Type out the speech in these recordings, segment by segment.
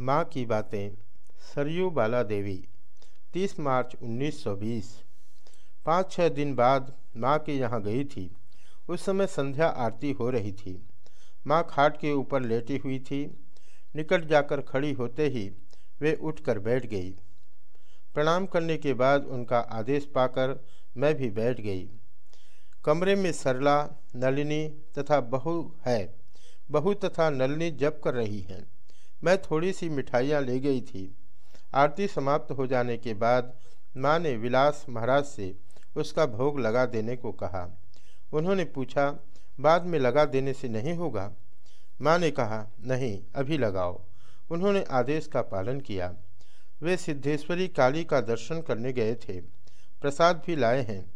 माँ की बातें, सरयू बाला देवी 30 मार्च 1920 पाँच छः दिन बाद माँ के यहाँ गई थी। उस समय संध्या आरती हो रही थी। माँ खाट के ऊपर लेटी हुई थी। निकट जाकर खड़ी होते ही वे उठकर बैठ गई। प्रणाम करने के बाद उनका आदेश पाकर मैं भी बैठ गई। कमरे में सरला, नलिनी तथा बहू है। बहू तथा नलिनी जप कर रही हैं। मैं थोड़ी सी मिठाइयाँ ले गई थी। आरती समाप्त हो जाने के बाद माँ ने विलास महाराज से उसका भोग लगा देने को कहा। उन्होंने पूछा, बाद में लगा देने से नहीं होगा? माँ ने कहा, नहीं, अभी लगाओ। उन्होंने आदेश का पालन किया। वे सिद्धेश्वरी काली का दर्शन करने गए थे। प्रसाद भी लाए हैं।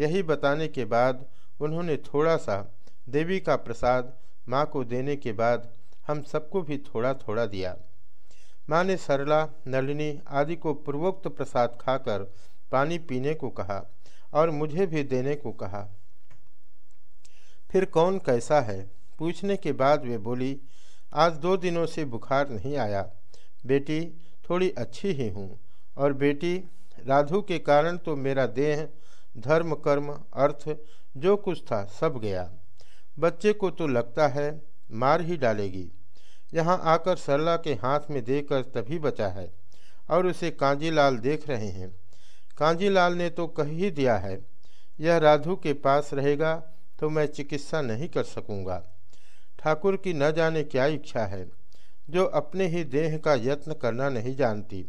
यही बताने के बाद उन्होंने थोड़ा सा देवी का प्रसाद माँ को देने के बाद हम सबको भी थोड़ा थोड़ा दिया। माँ ने सरला, नलिनी आदि को पूर्वोक्त प्रसाद खाकर पानी पीने को कहा और मुझे भी देने को कहा। फिर कौन कैसा है? पूछने के बाद वे बोली, आज दो दिनों से बुखार नहीं आया। बेटी, थोड़ी अच्छी ही हूँ। और बेटी, राधु के कारण तो मेरा देह, धर्म, कर्म, अर्थ, जो कुछ था सब गया। बच्चे को तो लगता है मार ही डालेगी। यहाँ आकर सरला के हाथ में देकर तभी बचा है, और उसे कांजीलाल देख रहे हैं। कांजीलाल ने तो कह ही दिया है, यह राधु के पास रहेगा तो मैं चिकित्सा नहीं कर सकूँगा। ठाकुर की न जाने क्या इच्छा है, जो अपने ही देह का यत्न करना नहीं जानती,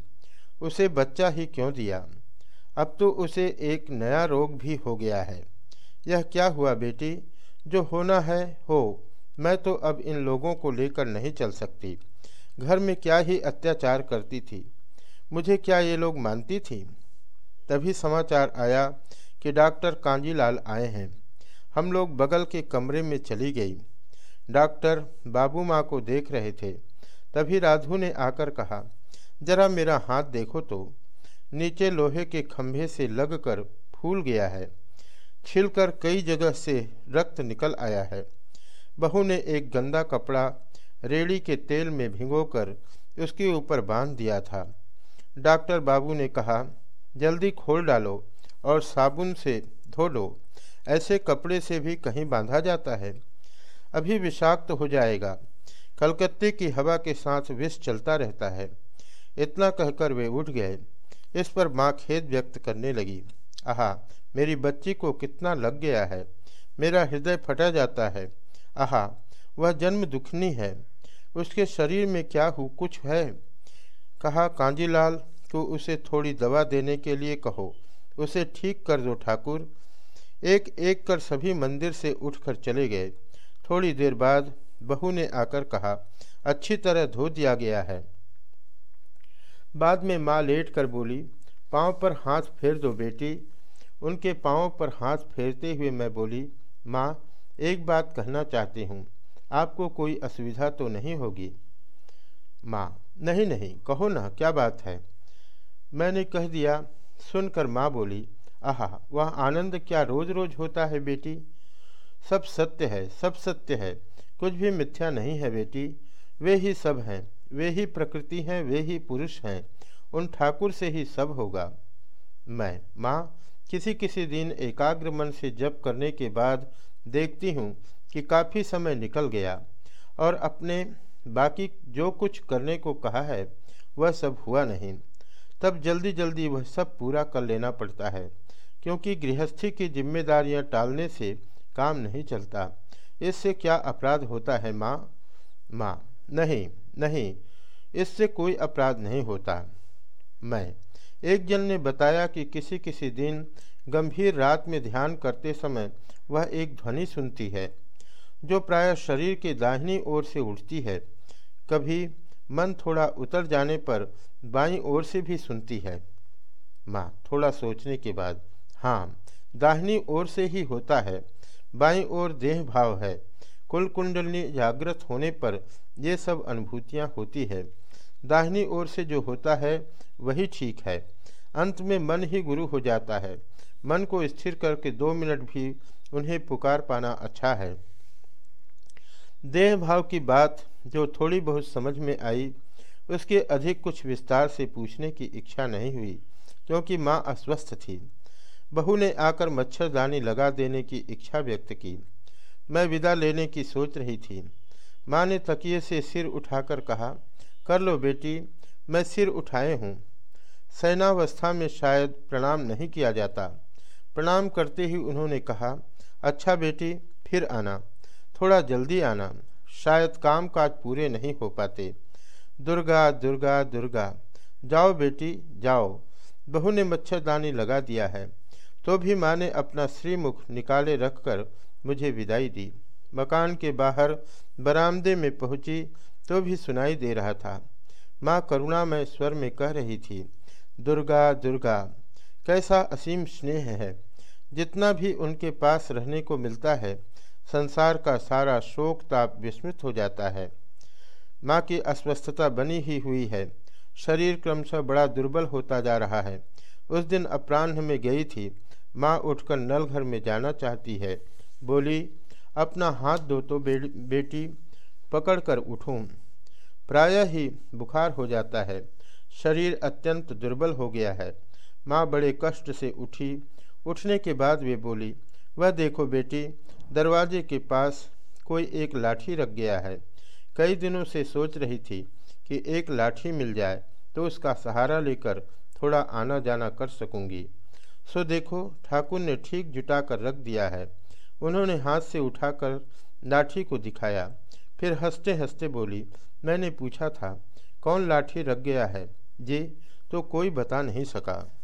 उसे बच्चा ही क्यों दिया? अब तो उसे एक नया रोग भी हो गया है। यह क्या हुआ बेटी? जो होना है, हो। मैं तो अब इन लोगों को लेकर नहीं चल सकती। घर में क्या ही अत्याचार करती थी। मुझे क्या ये लोग मानती थी? तभी समाचार आया कि डॉक्टर कांजीलाल आए हैं। हम लोग बगल के कमरे में चली गई। डॉक्टर बाबू माँ को देख रहे थे। तभी राधु ने आकर कहा, जरा मेरा हाथ देखो तो। नीचे लोहे के खंभे से लगकर फूल गया है। छिलकर कई जगह से रक्त निकल आया है। बहू ने एक गंदा कपड़ा रेड़ी के तेल में भिगोकर उसके ऊपर बाँध दिया था। डॉक्टर बाबू ने कहा, जल्दी खोल डालो और साबुन से धो लो। ऐसे कपड़े से भी कहीं बांधा जाता है। अभी विषाक्त तो हो जाएगा। कलकत्ते की हवा के साथ विष चलता रहता है। इतना कहकर वे उठ गए। इस पर माँ खेद व्यक्त करने लगी, आहा, मेरी बच्ची को कितना लग गया है। मेरा हृदय फटा जाता है। आहा, वह जन्म दुखनी है। उसके शरीर में क्या हो, कुछ है? कहा, कांजीलाल को उसे थोड़ी दवा देने के लिए कहो। उसे ठीक कर दो ठाकुर। एक एक कर सभी मंदिर से उठकर चले गए। थोड़ी देर बाद बहू ने आकर कहा, अच्छी तरह धो दिया गया है। बाद में माँ लेट कर बोली, पाँव पर हाथ फेर दो बेटी। उनके पाँव पर हाथ फेरते हुए मैं बोली, माँ एक बात कहना चाहती हूँ, आपको कोई असुविधा तो नहीं होगी? माँ, नहीं नहीं, कहो ना, क्या बात है? मैंने कह दिया, सुनकर माँ बोली, आहा, वह आनंद क्या रोज रोज होता है बेटी? सब सत्य है, सब सत्य है, कुछ भी मिथ्या नहीं है बेटी। वे ही सब हैं, वे ही प्रकृति हैं, वे ही पुरुष हैं, उन ठाकुर से ही सब होगा। मैं, माँ किसी किसी दिन एकाग्र मन से जप करने के बाद देखती हूँ कि काफ़ी समय निकल गया और अपने बाकी जो कुछ करने को कहा है, वह सब हुआ नहीं। तब जल्दी जल्दी वह सब पूरा कर लेना पड़ता है, क्योंकि गृहस्थी की जिम्मेदारियाँ टालने से काम नहीं चलता। इससे क्या अपराध होता है, माँ? माँ, नहीं नहीं, इससे कोई अपराध नहीं होता। मैं एक जन ने बताया कि किसी किसी दिन गंभीर रात में ध्यान करते समय वह एक ध्वनि सुनती है, जो प्राय शरीर के दाहिनी ओर से उठती है। कभी मन थोड़ा उतर जाने पर बाई ओर से भी सुनती है। माँ, थोड़ा सोचने के बाद हाँ दाहिनी ओर से ही होता है। बाई ओर देह भाव है। कुल कुंडली जागृत होने पर ये सब अनुभूतियाँ होती है। दाहिनी ओर से जो होता है, वही ठीक है। अंत में मन ही गुरु हो जाता है। मन को स्थिर करके दो मिनट भी उन्हें पुकार पाना अच्छा है। देह भाव की बात जो थोड़ी बहुत समझ में आई, उसके अधिक कुछ विस्तार से पूछने की इच्छा नहीं हुई, क्योंकि माँ अस्वस्थ थी। बहू ने आकर मच्छरदानी लगा देने की इच्छा व्यक्त की। मैं विदा लेने की सोच रही थी। माँ ने तकिए से सिर उठाकर कहा कर लो बेटी, मैं सिर उठाए हूँ। सैनावस्था में शायद प्रणाम नहीं किया जाता। प्रणाम करते ही उन्होंने कहा अच्छा बेटी, फिर आना। थोड़ा जल्दी आना। शायद काम काज पूरे नहीं हो पाते। दुर्गा दुर्गा दुर्गा, जाओ बेटी, जाओ। बहू ने मच्छरदानी लगा दिया है। तो भी माँ ने अपना श्रीमुख निकाले रखकर मुझे विदाई दी। मकान के बाहर बरामदे में पहुँची तो भी सुनाई दे रहा था। माँ करुणामय स्वर में कह रही थी, दुर्गा दुर्गा, कैसा असीम स्नेह है। जितना भी उनके पास रहने को मिलता है, संसार का सारा शोक ताप विस्मृत हो जाता है। माँ की अस्वस्थता बनी ही हुई है। शरीर क्रमशः बड़ा दुर्बल होता जा रहा है। उस दिन अपराह्न में गई थी। माँ उठकर नल घर में जाना चाहती है। बोली, अपना हाथ दो तो बेटी पकड़ कर उठूँ। प्रायः ही बुखार हो जाता है। शरीर अत्यंत दुर्बल हो गया है। माँ बड़े कष्ट से उठी। उठने के बाद वे बोली, वह देखो बेटी, दरवाजे के पास कोई एक लाठी रख गया है। कई दिनों से सोच रही थी कि एक लाठी मिल जाए तो उसका सहारा लेकर थोड़ा आना जाना कर सकूँगी। सो देखो, ठाकुर ने ठीक जुटा कर रख दिया है। उन्होंने हाथ से उठाकर लाठी को दिखाया। फिर हँसते हँसते बोली, मैंने पूछा था, कौन लाठी रख गया है? जी तो कोई बता नहीं सका।